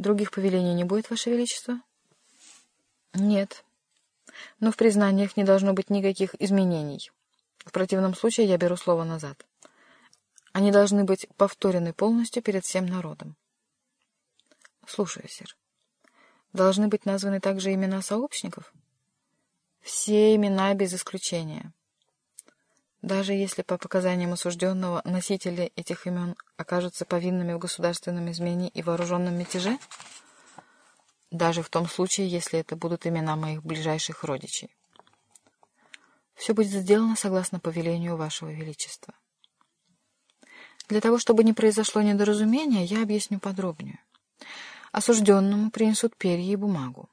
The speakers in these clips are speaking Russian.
Других повелений не будет, Ваше Величество? Нет. Но в признаниях не должно быть никаких изменений. В противном случае я беру слово назад. Они должны быть повторены полностью перед всем народом. Слушаю, сэр. Должны быть названы также имена сообщников? Все имена без исключения. Даже если по показаниям осужденного носители этих имен окажутся повинными в государственном измене и вооруженном мятеже? Даже в том случае, если это будут имена моих ближайших родичей. Все будет сделано согласно повелению Вашего Величества. Для того, чтобы не произошло недоразумения, я объясню подробнее. Осужденному принесут перья и бумагу.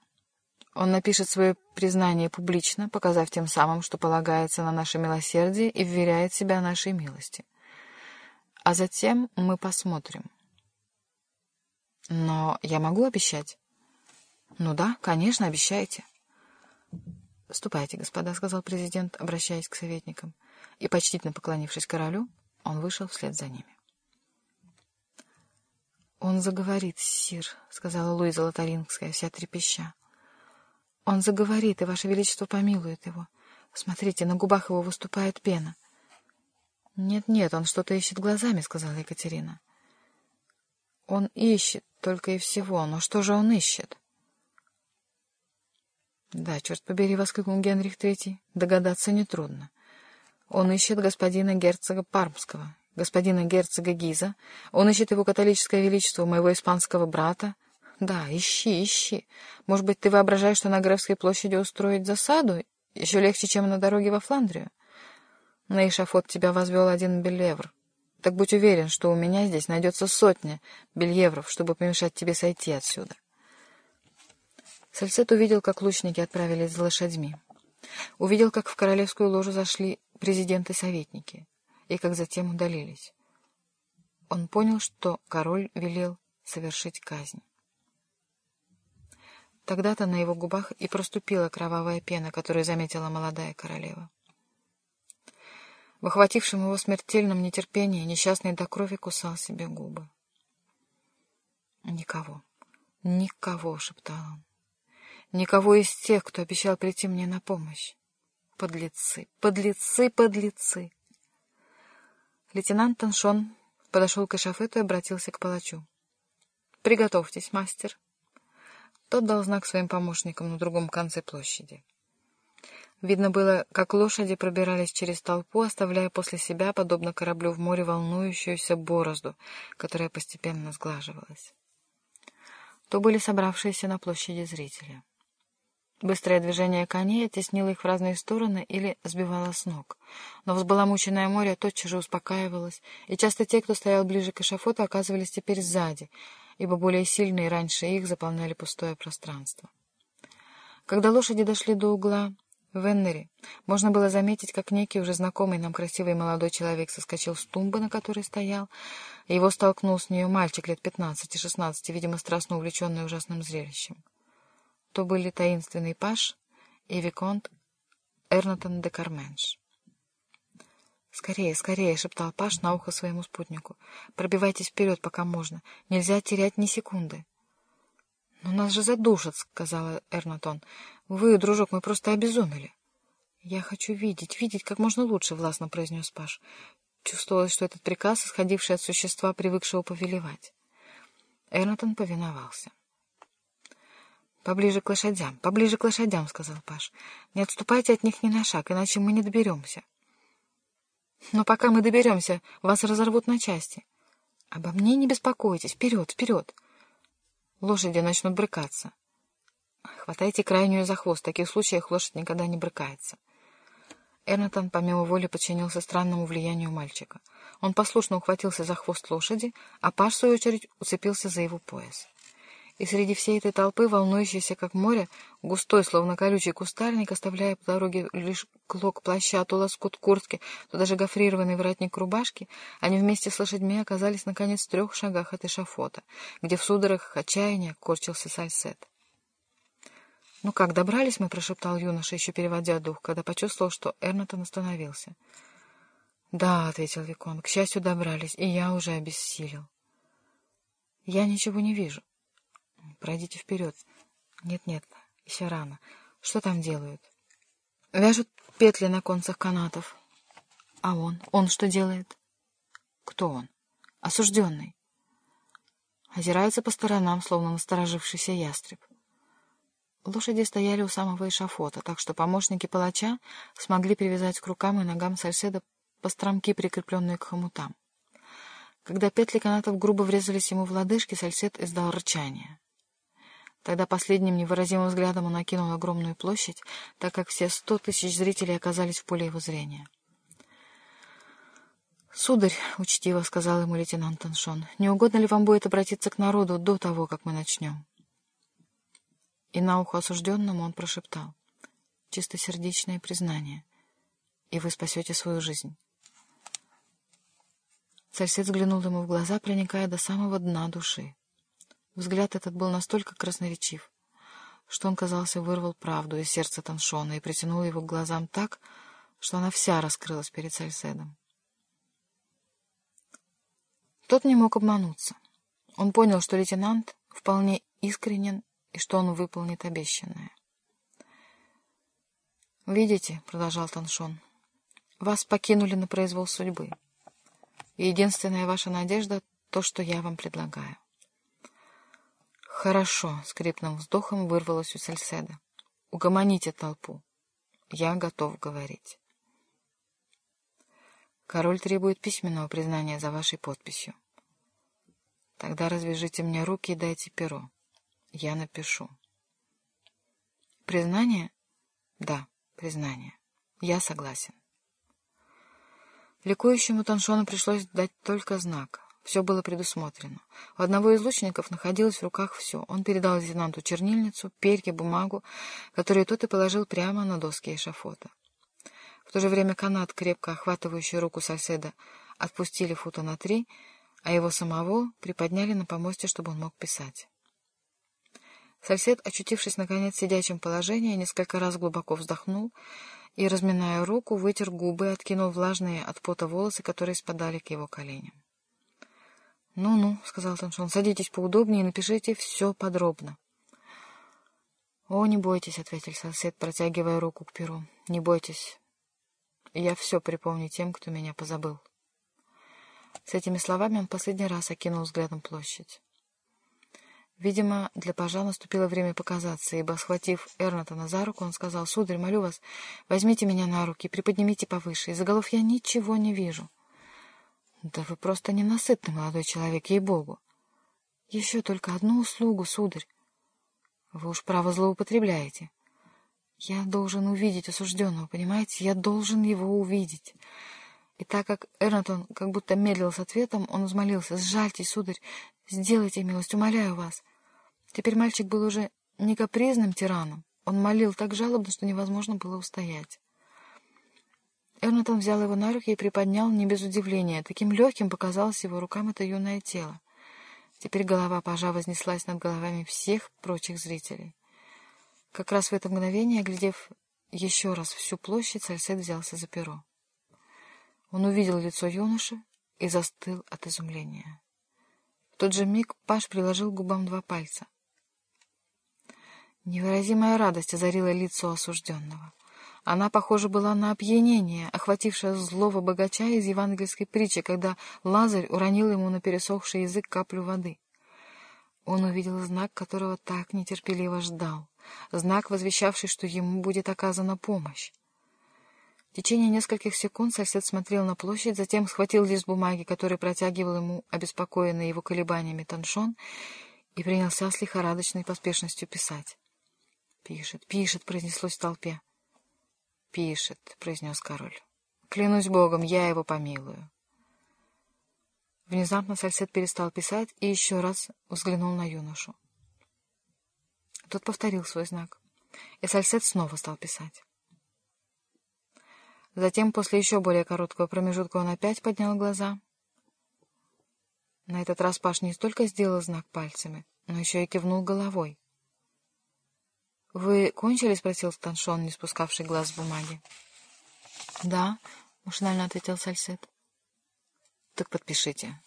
Он напишет свое признание публично, показав тем самым, что полагается на наше милосердие и вверяет себя нашей милости. А затем мы посмотрим. Но я могу обещать? Ну да, конечно, обещайте. «Ступайте, господа», — сказал президент, обращаясь к советникам. И, почтительно поклонившись королю, он вышел вслед за ними. «Он заговорит, сир», — сказала Луиза Лотарингская, вся трепеща. Он заговорит, и Ваше Величество помилует его. Смотрите, на губах его выступает пена. «Нет-нет, он что-то ищет глазами», — сказала Екатерина. «Он ищет только и всего, но что же он ищет?» «Да, черт побери», — воскликнул Генрих Третий, — «догадаться нетрудно. Он ищет господина герцога Пармского, господина герцога Гиза, он ищет его католическое величество, моего испанского брата, да, ищи, ищи. Может быть, ты воображаешь, что на Гревской площади устроить засаду? Еще легче, чем на дороге во Фландрию. На эшафот тебя возвел один бельевр. Так будь уверен, что у меня здесь найдется сотня бельевров, чтобы помешать тебе сойти отсюда. Сальцет увидел, как лучники отправились за лошадьми. Увидел, как в королевскую ложу зашли президенты-советники, и как затем удалились. Он понял, что король велел совершить казнь. Тогда-то на его губах и проступила кровавая пена, которую заметила молодая королева. В охватившем его смертельном нетерпении несчастный до крови кусал себе губы. «Никого, никого!» — шептал он. «Никого из тех, кто обещал прийти мне на помощь. Подлецы, подлецы, подлецы!» Лейтенант Таншон подошел к эшафету и обратился к палачу. «Приготовьтесь, мастер!» Тот дал знак своим помощникам на другом конце площади. Видно было, как лошади пробирались через толпу, оставляя после себя, подобно кораблю в море, волнующуюся борозду, которая постепенно сглаживалась. То были собравшиеся на площади зрители. Быстрое движение коней оттеснило их в разные стороны или сбивало с ног. Но взбаламученное море тотчас же успокаивалось, и часто те, кто стоял ближе к эшафоту, оказывались теперь сзади — ибо более сильные раньше их заполняли пустое пространство. Когда лошади дошли до угла в Эннере, можно было заметить, как некий уже знакомый нам красивый молодой человек соскочил с тумбы, на которой стоял, и его столкнул с нее мальчик лет пятнадцати-шестнадцати, видимо, страстно увлеченный ужасным зрелищем. То были таинственный паш и виконт Эрнатон де Карменш. «Скорее, скорее!» — шептал Паш на ухо своему спутнику. «Пробивайтесь вперед, пока можно. Нельзя терять ни секунды». «Но нас же задушат!» — сказала Эрнатон. «Вы, дружок, мы просто обезумели». «Я хочу видеть, видеть как можно лучше», — властно произнес Паш. Чувствовалось, что этот приказ, исходивший от существа, привыкшего повелевать. Эрнатон повиновался. «Поближе к лошадям, поближе к лошадям», — сказал Паш. «Не отступайте от них ни на шаг, иначе мы не доберемся». Но пока мы доберемся, вас разорвут на части. Обо мне не беспокойтесь. Вперед, вперед. Лошади начнут брыкаться. Хватайте крайнюю за хвост. В таких случаях лошадь никогда не брыкается. Эрнатон помимо воли подчинился странному влиянию мальчика. Он послушно ухватился за хвост лошади, а Паш, в свою очередь, уцепился за его пояс и среди всей этой толпы, волнующейся как море, густой, словно колючий кустарник, оставляя по дороге лишь клок плаща, то лоскут куртки, то даже гофрированный воротник рубашки, они вместе с лошадьми оказались, наконец, в трех шагах от эшафота, где в судорогах отчаяния корчился сальсет. «Ну как, добрались мы?» — прошептал юноша, еще переводя дух, когда почувствовал, что Эрнатон остановился. «Да», — ответил Викон, — «к счастью, добрались, и я уже обессилел». «Я ничего не вижу». Пройдите вперед. Нет-нет, еще рано. Что там делают? Вяжут петли на концах канатов. А он? Он что делает? Кто он? Осужденный. Озирается по сторонам, словно насторожившийся ястреб. Лошади стояли у самого эшафота, так что помощники палача смогли привязать к рукам и ногам Сальседа постромки, прикрепленные к хомутам. Когда петли канатов грубо врезались ему в лодыжки, Сальсет издал рычание. Тогда последним невыразимым взглядом он окинул огромную площадь, так как все сто тысяч зрителей оказались в поле его зрения. «Сударь», — учтиво сказал ему лейтенант Таншон, — «не угодно ли вам будет обратиться к народу до того, как мы начнем?» И на ухо осужденному он прошептал «Чистосердечное признание, и вы спасете свою жизнь». Сальсет взглянул ему в глаза, проникая до самого дна души. Взгляд этот был настолько красноречив, что он, казался, вырвал правду из сердца Таншона и притянул его к глазам так, что она вся раскрылась перед Сальседом. Тот не мог обмануться. Он понял, что лейтенант вполне искренен и что он выполнит обещанное. «Видите», — продолжал Таншон, — «вас покинули на произвол судьбы. Единственная ваша надежда — то, что я вам предлагаю». «Хорошо», — скрипным вздохом вырвалось у Сальседа. «Угомоните толпу. Я готов говорить». Король требует письменного признания за вашей подписью. Тогда развяжите мне руки и дайте перо. Я напишу. Признание? Да, признание. Я согласен. Ликующему Таншону пришлось дать только знак. Все было предусмотрено. У одного из лучников находилось в руках все. Он передал лейтенанту чернильницу, перья, бумагу, которые тот и положил прямо на доски эшафота. В то же время канат, крепко охватывающий руку соседа, отпустили фута на три, а его самого приподняли на помосте, чтобы он мог писать. Сосед, очутившись наконец в сидячем положении, несколько раз глубоко вздохнул и, разминая руку, вытер губы и откинул влажные от пота волосы, которые спадали к его коленям. «Ну-ну», — сказал Таншон, — «садитесь поудобнее и напишите все подробно». «О, не бойтесь», — ответил сосед, протягивая руку к перу. «Не бойтесь. Я все припомню тем, кто меня позабыл». С этими словами он последний раз окинул взглядом площадь. Видимо, для пажа наступило время показаться, ибо, схватив Эрнатона за руку, он сказал, «Сударь, молю вас, возьмите меня на руки, приподнимите повыше, из-за голов я ничего не вижу». «Да вы просто ненасытный молодой человек, ей-богу!» «Еще только одну услугу, сударь!» «Вы уж право злоупотребляете!» «Я должен увидеть осужденного, понимаете? Я должен его увидеть!» И так как Эрнатон как будто медлил с ответом, он взмолился, «Сжальтесь, сударь, сделайте милость, умоляю вас!» Теперь мальчик был уже не капризным тираном. Он молил так жалобно, что невозможно было устоять. Эрнатон взял его на руки и приподнял не без удивления. Таким легким показалось его рукам это юное тело. Теперь голова пажа вознеслась над головами всех прочих зрителей. Как раз в это мгновение, оглядев еще раз всю площадь, Сальсет взялся за перо. Он увидел лицо юноши и застыл от изумления. В тот же миг паж приложил губам два пальца. Невыразимая радость озарила лицо осужденного. Она, похоже, была на опьянение, охватившее злого богача из евангельской притчи, когда Лазарь уронил ему на пересохший язык каплю воды. Он увидел знак, которого так нетерпеливо ждал, знак, возвещавший, что ему будет оказана помощь. В течение нескольких секунд сосед смотрел на площадь, затем схватил лист бумаги, который протягивал ему обеспокоенный его колебаниями Таншон, и принялся с лихорадочной поспешностью писать. «Пишет, пишет», — произнеслось в толпе. «Пишет», — произнес король. «Клянусь богом, я его помилую». Внезапно Сальсет перестал писать и еще раз взглянул на юношу. Тот повторил свой знак, и Сальсет снова стал писать. Затем, после еще более короткого промежутка, он опять поднял глаза. На этот раз Паш не столько сделал знак пальцами, но еще и кивнул головой. «Вы кончили?» — спросил Станшон, не спускавший глаз с бумаги. «Да», — машинально ответил Сальсет. «Так подпишите».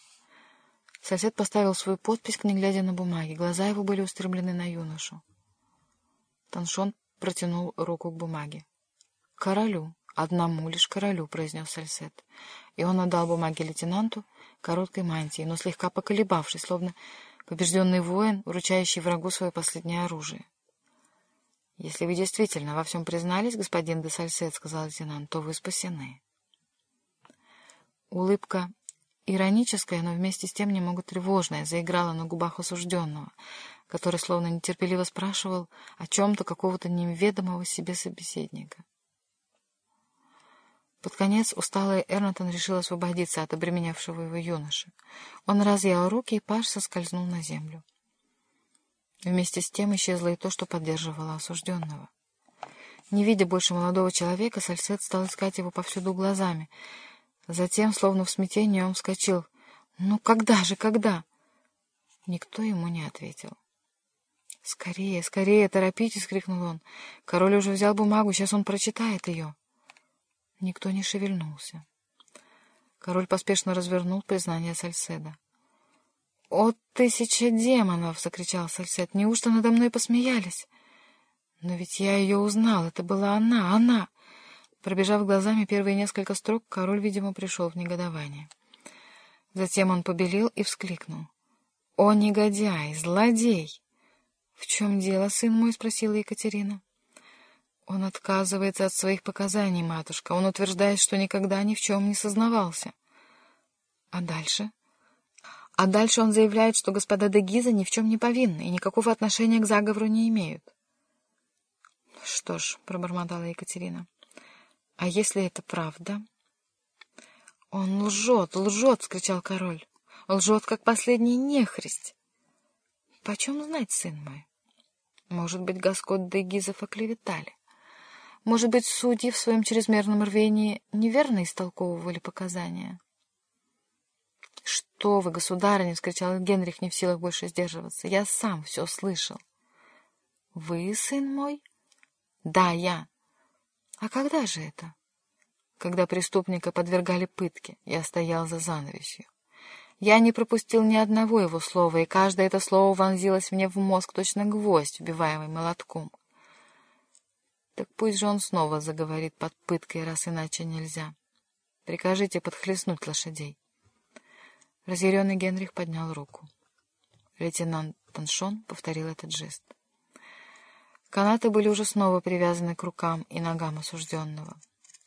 Сосед поставил свою подпись, не глядя на бумаги. Глаза его были устремлены на юношу. Таншон протянул руку к бумаге. «Королю, одному лишь королю», — произнес Сальсет. И он отдал бумаги лейтенанту короткой мантии, но слегка поколебавшись, словно побежденный воин, вручающий врагу свое последнее оружие. «Если вы действительно во всем признались, господин де Сальсет, — сказал лейтенант, — то вы спасены». Улыбка Ироническая, но вместе с тем немного тревожная, заиграла на губах осужденного, который словно нетерпеливо спрашивал о чем-то какого-то неведомого себе собеседника. Под конец усталый Эрнатон решил освободиться от обременявшего его юноши. Он разъял руки, и паш соскользнул на землю. Вместе с тем исчезло и то, что поддерживало осужденного. Не видя больше молодого человека, Сальсет стал искать его повсюду глазами — Затем, словно в смятении, он вскочил. «Ну когда же, когда?» Никто ему не ответил. «Скорее, скорее, торопитесь!» — крикнул он. «Король уже взял бумагу, сейчас он прочитает ее». Никто не шевельнулся. Король поспешно развернул признание Сальседа. «О, тысяча демонов!» — закричал Сальсед. «Неужто надо мной посмеялись?» «Но ведь я ее узнал, это была она, она!» Пробежав глазами первые несколько строк, король, видимо, пришел в негодование. Затем он побелел и вскликнул. — О, негодяй, злодей! — В чем дело, сын мой? — спросила Екатерина. — Он отказывается от своих показаний, матушка. Он утверждает, что никогда ни в чем не сознавался. — А дальше? — А дальше он заявляет, что господа де ни в чем не повинны и никакого отношения к заговору не имеют. — Что ж, — пробормотала Екатерина, — а если это правда? — Он лжет, лжет! — скричал король. — Лжет, как последний нехрист. — Почем знать, сын мой? Может быть, Гаскот де Гизов оклеветали. Может быть, судьи в своем чрезмерном рвении неверно истолковывали показания. — Что вы, государыня! — вскричал Генрих, не в силах больше сдерживаться. — Я сам все слышал. — Вы, сын мой? — Да, я. А когда же это? Когда преступника подвергали пытке, я стоял за занавесью. Я не пропустил ни одного его слова, и каждое это слово вонзилось мне в мозг точно гвоздь, вбиваемый молотком. Так пусть же он снова заговорит под пыткой, раз иначе нельзя. Прикажите подхлестнуть лошадей. Разъяренный Генрих поднял руку. Лейтенант Таншон повторил этот жест. Канаты были уже снова привязаны к рукам и ногам осужденного.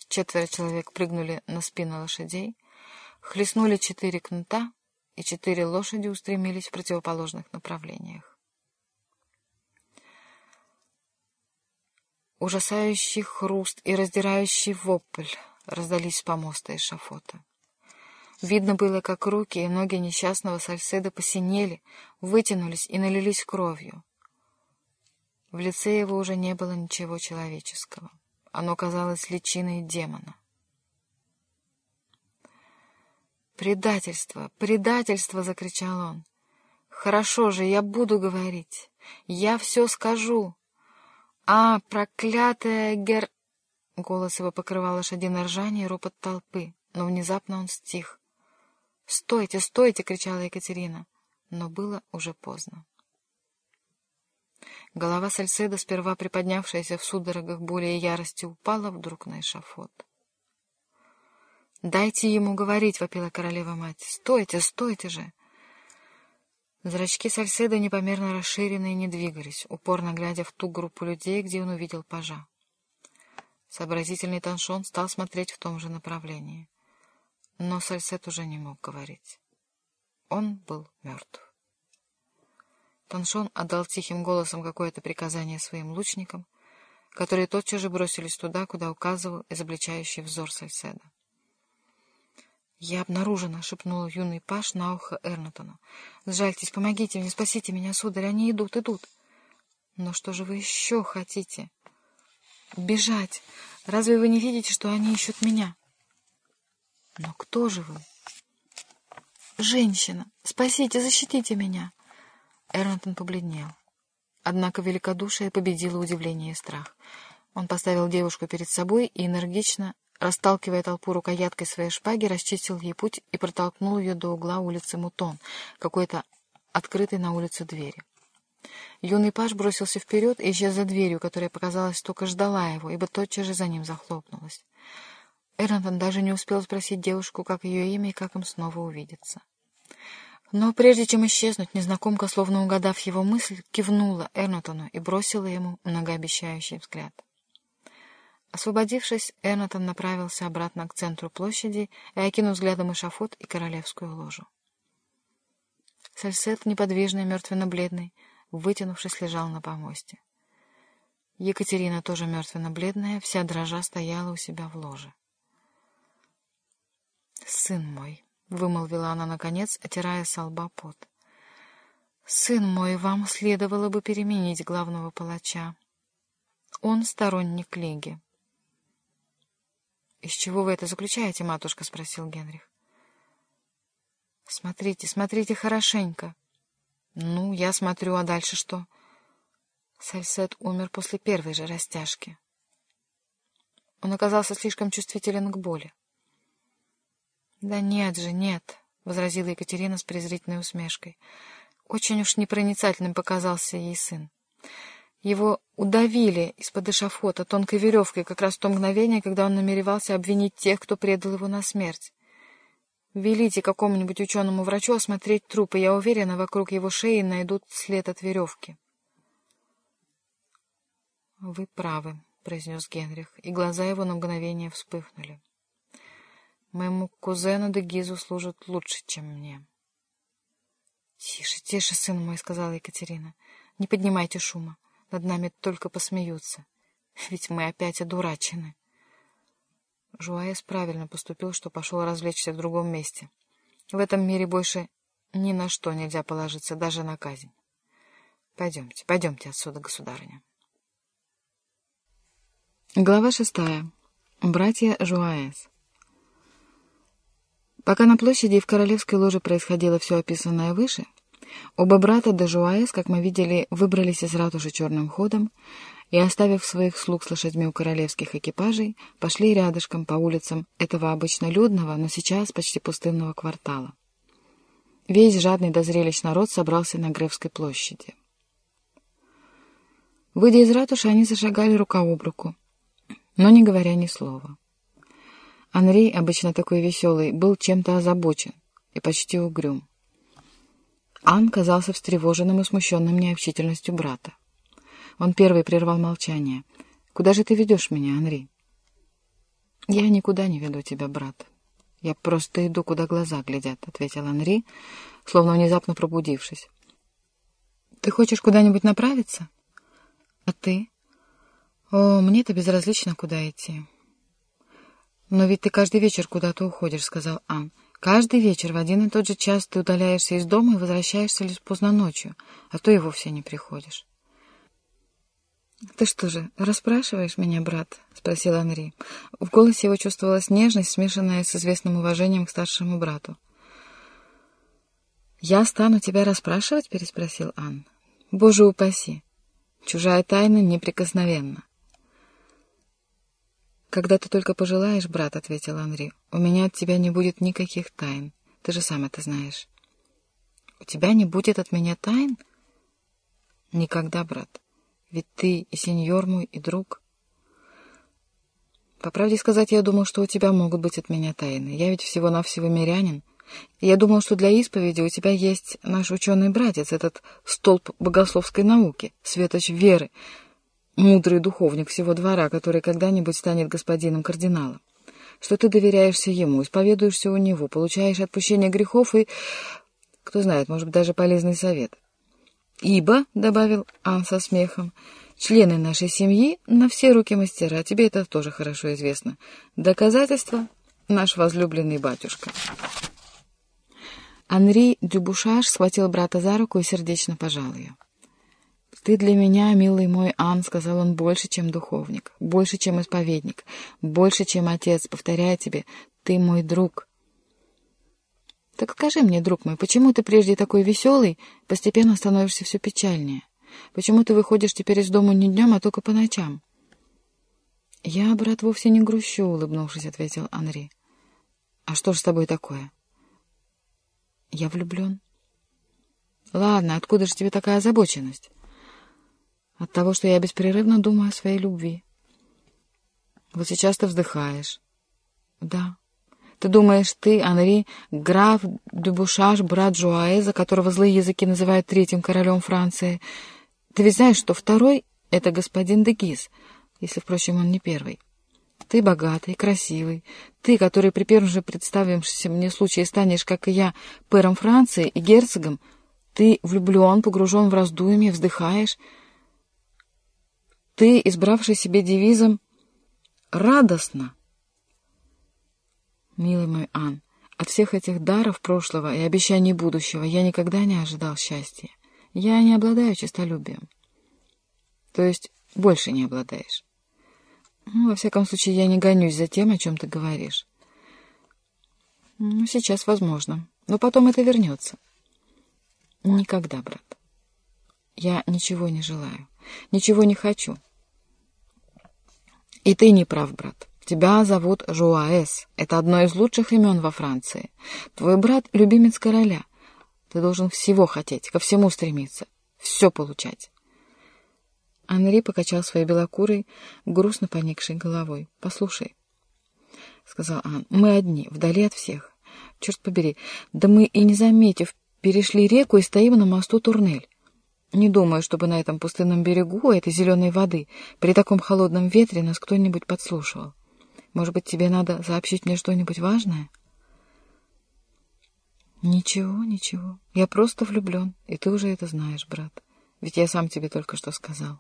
Четверо человек прыгнули на спину лошадей, хлестнули четыре кнута, и четыре лошади устремились в противоположных направлениях. Ужасающий хруст и раздирающий вопль раздались с помоста эшафота. Видно было, как руки и ноги несчастного Сальседа посинели, вытянулись и налились кровью. В лице его уже не было ничего человеческого. Оно казалось личиной демона. «Предательство! Предательство!» — закричал он. «Хорошо же, я буду говорить. Я все скажу. А, проклятая гер...» Голос его покрывал лошадиное ржание и ропот толпы, но внезапно он стих. «Стойте, стойте!» — кричала Екатерина. Но было уже поздно. Голова Сальседа, сперва приподнявшаяся в судорогах боли и ярости, упала вдруг на эшафот. «Дайте ему говорить!» — вопила королева-мать. «Стойте, стойте же!» Зрачки Сальседа непомерно расширены и не двигались, упорно глядя в ту группу людей, где он увидел пажа. Сообразительный Таншон стал смотреть в том же направлении. Но Сальсет уже не мог говорить. Он был мертв. Таншон отдал тихим голосом какое-то приказание своим лучникам, которые тотчас же бросились туда, куда указывал изобличающий взор Сальседа. «Я обнаружена!» — шепнул юный паш на ухо Эрнатону. «Сжальтесь, помогите мне, спасите меня, сударь, они идут, идут!» «Но что же вы еще хотите?» «Бежать! Разве вы не видите, что они ищут меня?» «Но кто же вы?» «Женщина! Спасите, защитите меня!» Эрнтон побледнел. Однако великодушие победило удивление и страх. Он поставил девушку перед собой и энергично расталкивая толпу рукояткой своей шпаги, расчистил ей путь и протолкнул ее до угла улицы Мутон, какой-то открытой на улицу двери. Юный паж бросился вперед и исчез за дверью, которая, показалось, только ждала его, ибо тотчас же за ним захлопнулась. Эрнтон даже не успел спросить девушку, как ее имя и как им снова увидеться. Но прежде чем исчезнуть, незнакомка, словно угадав его мысль, кивнула Эрнатону и бросила ему многообещающий взгляд. Освободившись, Эрнатон направился обратно к центру площади и окинул взглядом эшафот и королевскую ложу. Сальсет, неподвижный, мертвенно-бледный, вытянувшись, лежал на помосте. Екатерина, тоже мертвенно-бледная, вся дрожа стояла у себя в ложе. «Сын мой», — вымолвила она наконец, отирая со лба пот. «Сын мой, вам следовало бы переменить главного палача. Он сторонник Лиги». «Из чего вы это заключаете, матушка?» — спросил Генрих. «Смотрите, смотрите хорошенько». «Ну, я смотрю, а дальше что?» Сальсет умер после первой же растяжки. Он оказался слишком чувствителен к боли. «Да нет же, нет», — возразила Екатерина с презрительной усмешкой. Очень уж непроницательным показался ей сын. Его удавили из-под эшафота тонкой веревкой как раз в то мгновение, когда он намеревался обвинить тех, кто предал его на смерть. Велите какому-нибудь ученому врачу осмотреть труп, и я уверена, вокруг его шеи найдут след от веревки. — Вы правы, — произнес Генрих, и глаза его на мгновение вспыхнули. — Моему кузену Дегизу служат лучше, чем мне. — Тише, тише, сын мой, — сказала Екатерина. — Не поднимайте шума. Над нами только посмеются. Ведь мы опять одурачены. Жуаэс правильно поступил, что пошел развлечься в другом месте. В этом мире больше ни на что нельзя положиться, даже на казнь. Пойдемте, пойдемте отсюда, государыня. Глава шестая. Братья Жуаэс. Пока на площади и в королевской ложе происходило все описанное выше, оба брата де Жуаэс, как мы видели, выбрались из ратуши черным ходом, и, оставив своих слуг с лошадьми у королевских экипажей, пошли рядышком по улицам этого обычно людного, но сейчас почти пустынного квартала. Весь жадный до зрелищ народ собрался на Гревской площади. Выйдя из ратуши, они зашагали рука об руку, но не говоря ни слова. Анри, обычно такой веселый, был чем-то озабочен и почти угрюм. Ан казался встревоженным и смущенным необщительностью брата. Он первый прервал молчание. «Куда же ты ведешь меня, Анри?» «Я никуда не веду тебя, брат. Я просто иду, куда глаза глядят», — ответил Анри, словно внезапно пробудившись. «Ты хочешь куда-нибудь направиться? А ты?» «О, мне-то безразлично, куда идти». «Но ведь ты каждый вечер куда-то уходишь», — сказал Ан. «Каждый вечер в один и тот же час ты удаляешься из дома и возвращаешься лишь поздно ночью, а то и вовсе не приходишь». «Ты что же, расспрашиваешь меня, брат?» — спросил Анри. В голосе его чувствовалась нежность, смешанная с известным уважением к старшему брату. «Я стану тебя расспрашивать?» — переспросил Ан. «Боже упаси! Чужая тайна неприкосновенна». «Когда ты только пожелаешь, брат», — ответил Анри, — «у меня от тебя не будет никаких тайн. Ты же сам это знаешь». «У тебя не будет от меня тайн?» «Никогда, брат. Ведь ты и сеньор мой, и друг. По правде сказать, я думал, что у тебя могут быть от меня тайны. Я ведь всего-навсего мирянин. Я думал, что для исповеди у тебя есть наш ученый-братец, этот столб богословской науки, светоч веры, мудрый духовник всего двора, который когда-нибудь станет господином кардиналом. Что ты доверяешься ему, исповедуешься у него, получаешь отпущение грехов и, кто знает, может быть, даже полезный совет. Ибо, — добавил Ан со смехом, — члены нашей семьи на все руки мастера, тебе это тоже хорошо известно. Доказательство — наш возлюбленный батюшка. Анри Дюбушаш схватил брата за руку и сердечно пожал ее. «Ты для меня, милый мой Ан, — сказал он, — больше, чем духовник, больше, чем исповедник, больше, чем отец. Повторяю тебе, ты мой друг». Так скажи мне, друг мой, почему ты прежде такой веселый, постепенно становишься все печальнее? Почему ты выходишь теперь из дома не днем, а только по ночам? «Я, брат, вовсе не грущу», — улыбнувшись, ответил Анри. «А что ж с тобой такое?» «Я влюблен». «Ладно, откуда же тебе такая озабоченность?» «От того, что я беспрерывно думаю о своей любви». «Вот сейчас ты вздыхаешь». «Да». «Ты думаешь, ты, Анри, граф Дюбушаш, брат Жуаэза, которого злые языки называют третьим королем Франции. Ты ведь знаешь, что второй — это господин Дегиз, если, впрочем, он не первый». Ты богатый, красивый. Ты, который при первом же представившемся мне случае станешь, как и я, пэром Франции и герцогом, ты влюблен, погружен в раздумье, вздыхаешь. Ты, избравший себе девизом «радостно». Милый мой Ан, от всех этих даров прошлого и обещаний будущего я никогда не ожидал счастья. Я не обладаю честолюбием. То есть больше не обладаешь. Ну, во всяком случае, я не гонюсь за тем, о чем ты говоришь. Ну, сейчас возможно. Но потом это вернется. Никогда, брат. Я ничего не желаю. Ничего не хочу. И ты не прав, брат. Тебя зовут Жуаэс. Это одно из лучших имен во Франции. Твой брат — любимец короля. Ты должен всего хотеть, ко всему стремиться, все получать. Анри покачал своей белокурой, грустно поникшей головой. — Послушай, — сказал Ан, — мы одни, вдали от всех. Черт побери, да мы и не заметив, перешли реку и стоим на мосту Турнель. Не думаю, чтобы на этом пустынном берегу этой зеленой воды при таком холодном ветре нас кто-нибудь подслушивал. Может быть, тебе надо сообщить мне что-нибудь важное? Ничего, ничего. Я просто влюблен, и ты уже это знаешь, брат. Ведь я сам тебе только что сказал.